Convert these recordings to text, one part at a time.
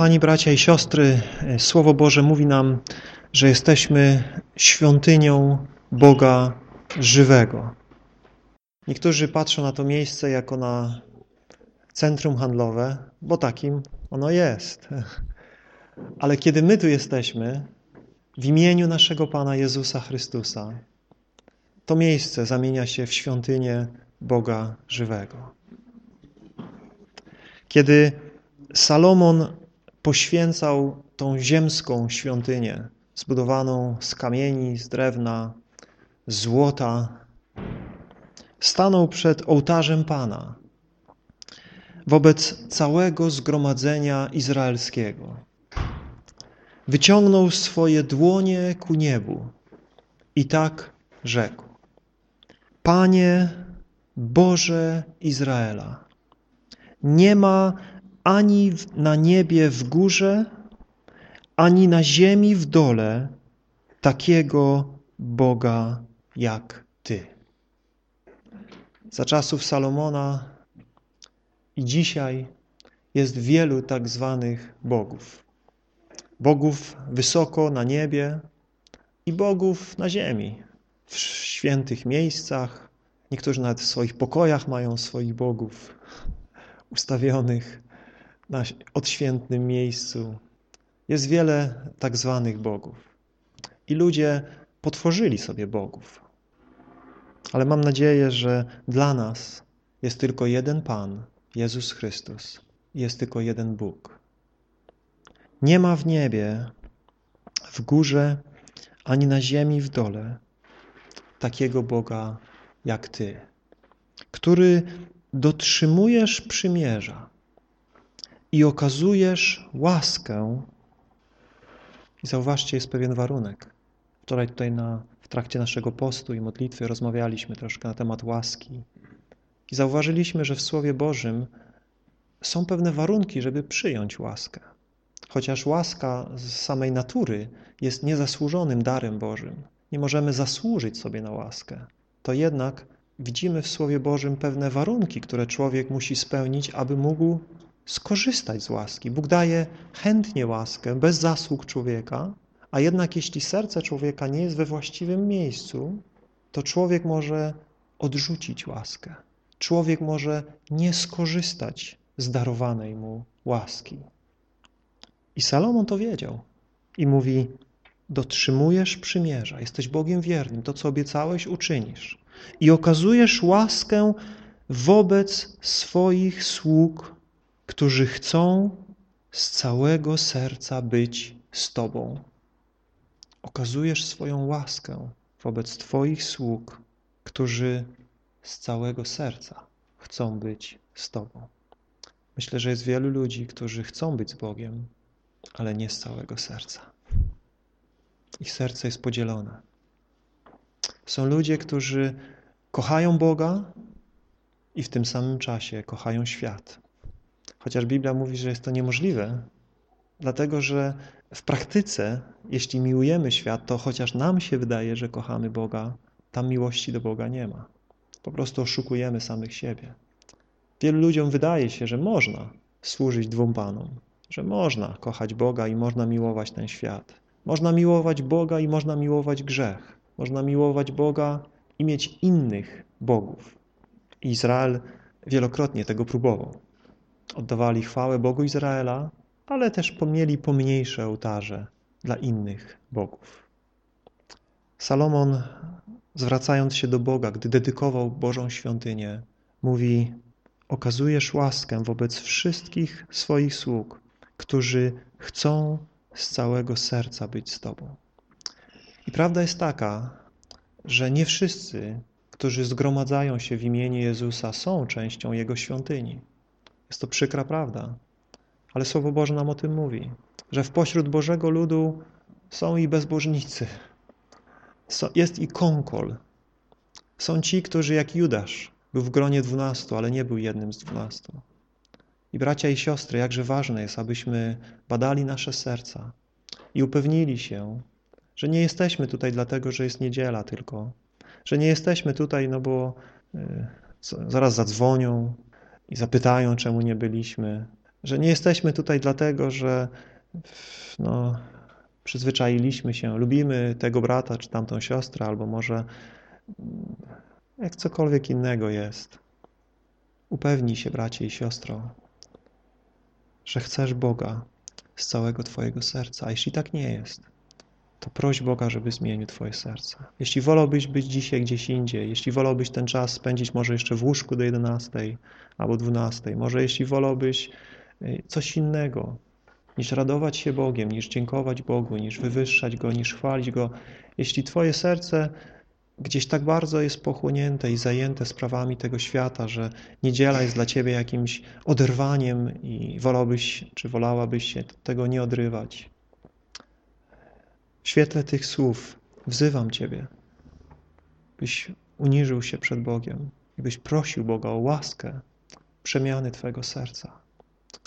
Kochani bracia i siostry, Słowo Boże mówi nam, że jesteśmy świątynią Boga żywego. Niektórzy patrzą na to miejsce jako na centrum handlowe, bo takim ono jest. Ale kiedy my tu jesteśmy, w imieniu naszego Pana Jezusa Chrystusa, to miejsce zamienia się w świątynię Boga żywego. Kiedy Salomon poświęcał tą ziemską świątynię, zbudowaną z kamieni, z drewna, z złota, stanął przed ołtarzem Pana wobec całego zgromadzenia izraelskiego. Wyciągnął swoje dłonie ku niebu i tak rzekł. Panie Boże Izraela, nie ma ani na niebie w górze, ani na ziemi w dole takiego Boga jak Ty. Za czasów Salomona i dzisiaj jest wielu tak zwanych bogów. Bogów wysoko na niebie i bogów na ziemi, w świętych miejscach. Niektórzy nawet w swoich pokojach mają swoich bogów ustawionych na odświętnym miejscu. Jest wiele tak zwanych bogów. I ludzie potworzyli sobie bogów. Ale mam nadzieję, że dla nas jest tylko jeden Pan, Jezus Chrystus. Jest tylko jeden Bóg. Nie ma w niebie, w górze, ani na ziemi w dole takiego Boga jak Ty, który dotrzymujesz przymierza i okazujesz łaskę. I zauważcie, jest pewien warunek. Wczoraj tutaj na, w trakcie naszego postu i modlitwy rozmawialiśmy troszkę na temat łaski. I zauważyliśmy, że w Słowie Bożym są pewne warunki, żeby przyjąć łaskę. Chociaż łaska z samej natury jest niezasłużonym darem Bożym. Nie możemy zasłużyć sobie na łaskę. To jednak widzimy w Słowie Bożym pewne warunki, które człowiek musi spełnić, aby mógł skorzystać z łaski. Bóg daje chętnie łaskę, bez zasług człowieka, a jednak jeśli serce człowieka nie jest we właściwym miejscu, to człowiek może odrzucić łaskę. Człowiek może nie skorzystać z darowanej mu łaski. I Salomon to wiedział i mówi, dotrzymujesz przymierza, jesteś Bogiem wiernym, to co obiecałeś uczynisz i okazujesz łaskę wobec swoich sług, którzy chcą z całego serca być z Tobą. Okazujesz swoją łaskę wobec Twoich sług, którzy z całego serca chcą być z Tobą. Myślę, że jest wielu ludzi, którzy chcą być z Bogiem, ale nie z całego serca. Ich serce jest podzielone. Są ludzie, którzy kochają Boga i w tym samym czasie kochają świat. Chociaż Biblia mówi, że jest to niemożliwe, dlatego że w praktyce, jeśli miłujemy świat, to chociaż nam się wydaje, że kochamy Boga, tam miłości do Boga nie ma. Po prostu oszukujemy samych siebie. Wielu ludziom wydaje się, że można służyć dwóm Panom, że można kochać Boga i można miłować ten świat. Można miłować Boga i można miłować grzech. Można miłować Boga i mieć innych bogów. Izrael wielokrotnie tego próbował. Oddawali chwałę Bogu Izraela, ale też mieli pomniejsze ołtarze dla innych bogów. Salomon, zwracając się do Boga, gdy dedykował Bożą świątynię, mówi okazujesz łaskę wobec wszystkich swoich sług, którzy chcą z całego serca być z Tobą. I prawda jest taka, że nie wszyscy, którzy zgromadzają się w imieniu Jezusa, są częścią Jego świątyni. Jest to przykra prawda, ale Słowo Boże nam o tym mówi, że w pośród Bożego ludu są i bezbożnicy, jest i konkol. Są ci, którzy jak Judasz był w gronie dwunastu, ale nie był jednym z dwunastu. I bracia i siostry, jakże ważne jest, abyśmy badali nasze serca i upewnili się, że nie jesteśmy tutaj dlatego, że jest niedziela tylko, że nie jesteśmy tutaj, no bo y, zaraz zadzwonią i zapytają, czemu nie byliśmy, że nie jesteśmy tutaj dlatego, że no, przyzwyczailiśmy się, lubimy tego brata czy tamtą siostrę, albo może jak cokolwiek innego jest. Upewnij się, bracie i siostro, że chcesz Boga z całego Twojego serca. A jeśli tak nie jest, to proś Boga, żeby zmienił Twoje serce. Jeśli wolałbyś być dzisiaj gdzieś indziej, jeśli wolałbyś ten czas spędzić może jeszcze w łóżku do 11 albo 12, może jeśli wolałbyś y, coś innego, niż radować się Bogiem, niż dziękować Bogu, niż wywyższać Go, niż chwalić Go, jeśli Twoje serce gdzieś tak bardzo jest pochłonięte i zajęte sprawami tego świata, że niedziela jest dla Ciebie jakimś oderwaniem i wolałbyś, czy wolałabyś się tego nie odrywać. W świetle tych słów wzywam Ciebie, byś uniżył się przed Bogiem i byś prosił Boga o łaskę przemiany Twojego serca,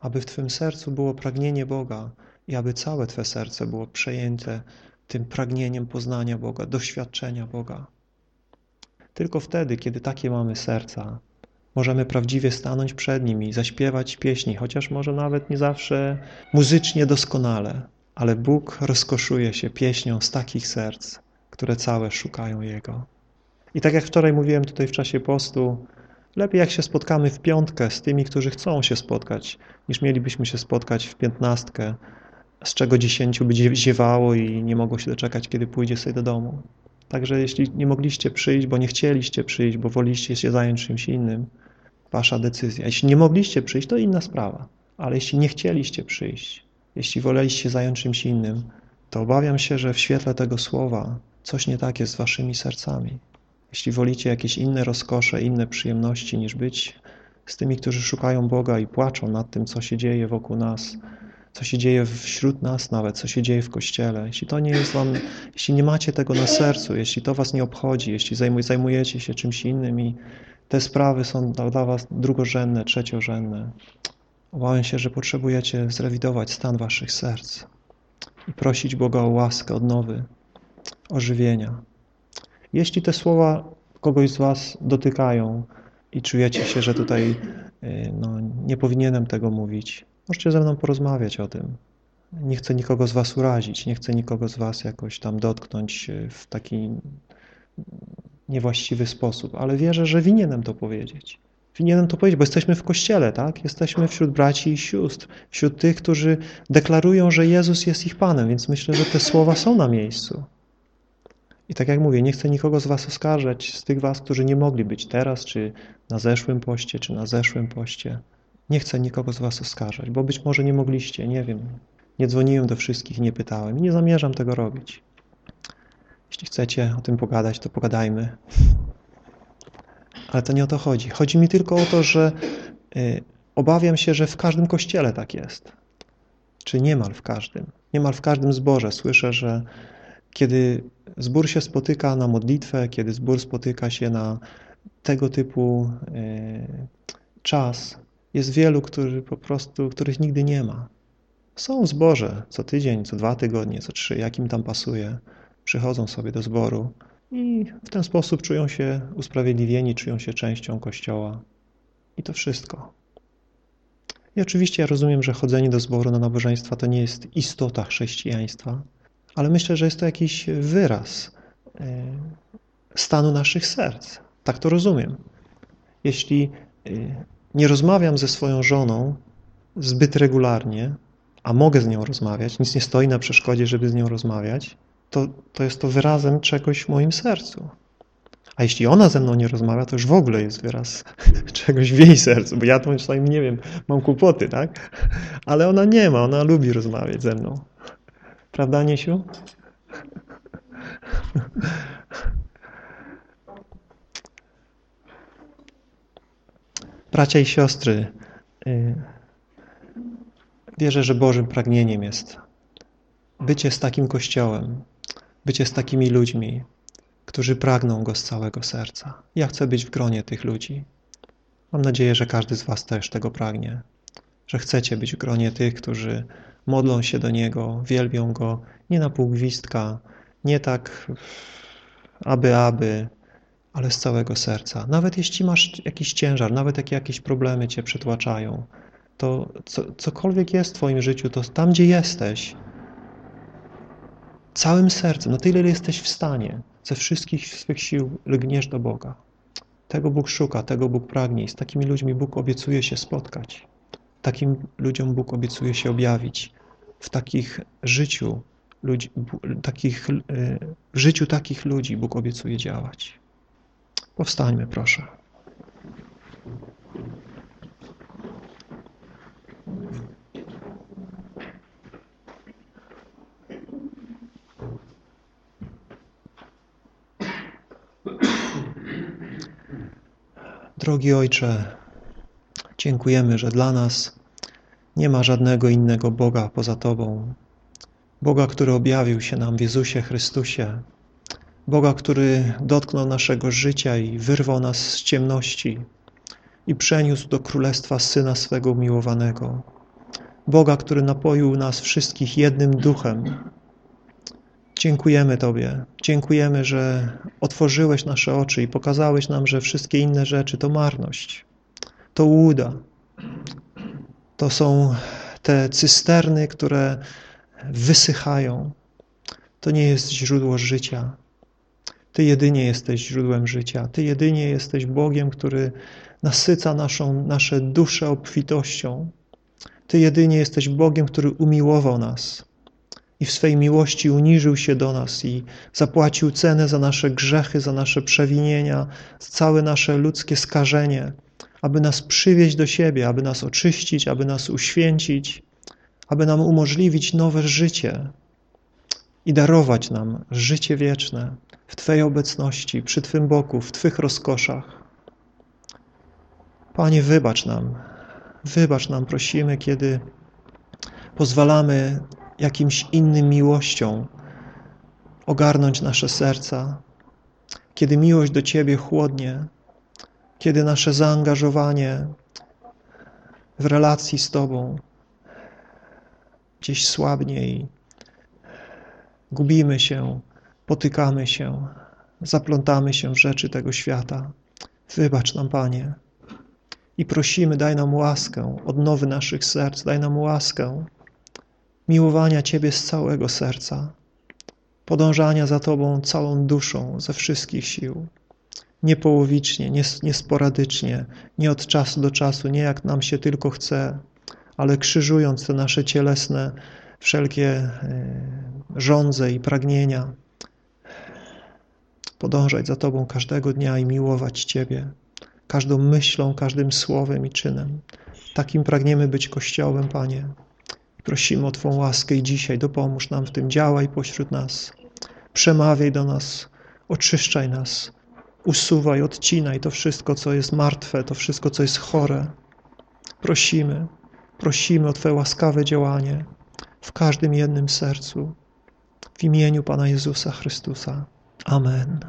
aby w Twym sercu było pragnienie Boga i aby całe Twe serce było przejęte tym pragnieniem poznania Boga, doświadczenia Boga. Tylko wtedy, kiedy takie mamy serca, możemy prawdziwie stanąć przed Nim i zaśpiewać pieśni, chociaż może nawet nie zawsze muzycznie doskonale, ale Bóg rozkoszuje się pieśnią z takich serc, które całe szukają Jego. I tak jak wczoraj mówiłem tutaj w czasie postu, lepiej jak się spotkamy w piątkę z tymi, którzy chcą się spotkać, niż mielibyśmy się spotkać w piętnastkę, z czego dziesięciu by ziewało i nie mogło się doczekać, kiedy pójdzie sobie do domu. Także jeśli nie mogliście przyjść, bo nie chcieliście przyjść, bo woliście się zająć czymś innym, wasza decyzja. Jeśli nie mogliście przyjść, to inna sprawa. Ale jeśli nie chcieliście przyjść, jeśli woleliście zająć czymś innym, to obawiam się, że w świetle tego słowa coś nie tak jest z waszymi sercami. Jeśli wolicie jakieś inne rozkosze, inne przyjemności niż być z tymi, którzy szukają Boga i płaczą nad tym, co się dzieje wokół nas, co się dzieje wśród nas nawet, co się dzieje w Kościele. Jeśli to nie jest wam, jeśli nie macie tego na sercu, jeśli to was nie obchodzi, jeśli zajmujecie się czymś innym i te sprawy są dla was drugorzędne, trzeciorzędne, obawiam się, że potrzebujecie zrewidować stan waszych serc i prosić Boga o łaskę, odnowy, ożywienia. Jeśli te słowa kogoś z was dotykają i czujecie się, że tutaj y, no, nie powinienem tego mówić, Możecie ze mną porozmawiać o tym. Nie chcę nikogo z was urazić, nie chcę nikogo z was jakoś tam dotknąć e, w taki niewłaściwy sposób, ale wierzę, że winienem to powiedzieć. Winienem to powiedzieć, bo jesteśmy w Kościele, tak? Jesteśmy wśród braci i sióstr, wśród tych, którzy deklarują, że Jezus jest ich Panem, więc myślę, że te słowa są na miejscu. I tak jak mówię, nie chcę nikogo z was oskarżać, z tych was, którzy nie mogli być teraz, czy na zeszłym poście, czy na zeszłym poście. Nie chcę nikogo z was oskarżać, bo być może nie mogliście, nie wiem. Nie dzwoniłem do wszystkich, nie pytałem i nie zamierzam tego robić. Jeśli chcecie o tym pogadać, to pogadajmy. Ale to nie o to chodzi. Chodzi mi tylko o to, że y, obawiam się, że w każdym kościele tak jest. Czy niemal w każdym. Niemal w każdym zborze słyszę, że kiedy zbór się spotyka na modlitwę, kiedy zbór spotyka się na tego typu y, czas, jest wielu, którzy po prostu, których nigdy nie ma. Są w zborze co tydzień, co dwa tygodnie, co trzy, jakim tam pasuje. Przychodzą sobie do zboru i w ten sposób czują się usprawiedliwieni, czują się częścią Kościoła. I to wszystko. I oczywiście ja rozumiem, że chodzenie do zboru na nabożeństwa to nie jest istota chrześcijaństwa, ale myślę, że jest to jakiś wyraz e, stanu naszych serc. Tak to rozumiem. Jeśli e, nie rozmawiam ze swoją żoną zbyt regularnie, a mogę z nią rozmawiać, nic nie stoi na przeszkodzie, żeby z nią rozmawiać, to, to jest to wyrazem czegoś w moim sercu. A jeśli ona ze mną nie rozmawia, to już w ogóle jest wyraz czegoś w jej sercu, bo ja to czasami, nie wiem, mam kłopoty, tak? Ale ona nie ma, ona lubi rozmawiać ze mną. Prawda, Niesiu? Bracia i siostry, y, wierzę, że Bożym pragnieniem jest bycie z takim Kościołem, bycie z takimi ludźmi, którzy pragną Go z całego serca. Ja chcę być w gronie tych ludzi. Mam nadzieję, że każdy z was też tego pragnie, że chcecie być w gronie tych, którzy modlą się do Niego, wielbią Go nie na pół gwizdka, nie tak aby, aby, ale z całego serca. Nawet jeśli masz jakiś ciężar, nawet jak jakieś problemy cię przytłaczają, to co, cokolwiek jest w Twoim życiu, to tam, gdzie jesteś, całym sercem, na tyle, ile jesteś w stanie, ze wszystkich swych sił lgniesz do Boga. Tego Bóg szuka, tego Bóg pragnie i z takimi ludźmi Bóg obiecuje się spotkać. Takim ludziom Bóg obiecuje się objawić. W takich życiu, ludzi, takich, w życiu takich ludzi Bóg obiecuje działać. Powstańmy, proszę. Drogi Ojcze, dziękujemy, że dla nas nie ma żadnego innego Boga poza Tobą. Boga, który objawił się nam w Jezusie Chrystusie. Boga, który dotknął naszego życia i wyrwał nas z ciemności i przeniósł do królestwa Syna swego umiłowanego. Boga, który napoił nas wszystkich jednym duchem, Dziękujemy Tobie. Dziękujemy, że otworzyłeś nasze oczy i pokazałeś nam, że wszystkie inne rzeczy to marność, to łuda. To są te cysterny, które wysychają. To nie jest źródło życia. Ty jedynie jesteś źródłem życia. Ty jedynie jesteś Bogiem, który nasyca naszą, nasze dusze obfitością. Ty jedynie jesteś Bogiem, który umiłował nas i w swej miłości uniżył się do nas i zapłacił cenę za nasze grzechy, za nasze przewinienia, za całe nasze ludzkie skażenie, aby nas przywieźć do siebie, aby nas oczyścić, aby nas uświęcić, aby nam umożliwić nowe życie i darować nam życie wieczne w Twojej obecności, przy Twym boku, w Twych rozkoszach. Panie, wybacz nam, wybacz nam, prosimy, kiedy pozwalamy jakimś innym miłością. Ogarnąć nasze serca, kiedy miłość do Ciebie chłodnie, kiedy nasze zaangażowanie w relacji z Tobą gdzieś słabnie i gubimy się, potykamy się, zaplątamy się w rzeczy tego świata. Wybacz nam, Panie, i prosimy, daj nam łaskę, odnowy naszych serc, daj nam łaskę, miłowania Ciebie z całego serca, podążania za Tobą całą duszą, ze wszystkich sił. Nie połowicznie, nie, nie sporadycznie, nie od czasu do czasu, nie jak nam się tylko chce, ale krzyżując te nasze cielesne wszelkie e, żądze i pragnienia, podążać za Tobą każdego dnia i miłować Ciebie, każdą myślą, każdym słowem i czynem. Takim pragniemy być Kościołem, Panie. Prosimy o Twą łaskę i dzisiaj dopomóż nam w tym, działaj pośród nas. Przemawiaj do nas, oczyszczaj nas, usuwaj, odcinaj to wszystko, co jest martwe, to wszystko, co jest chore. Prosimy, prosimy o Twoje łaskawe działanie w każdym jednym sercu. W imieniu Pana Jezusa Chrystusa. Amen.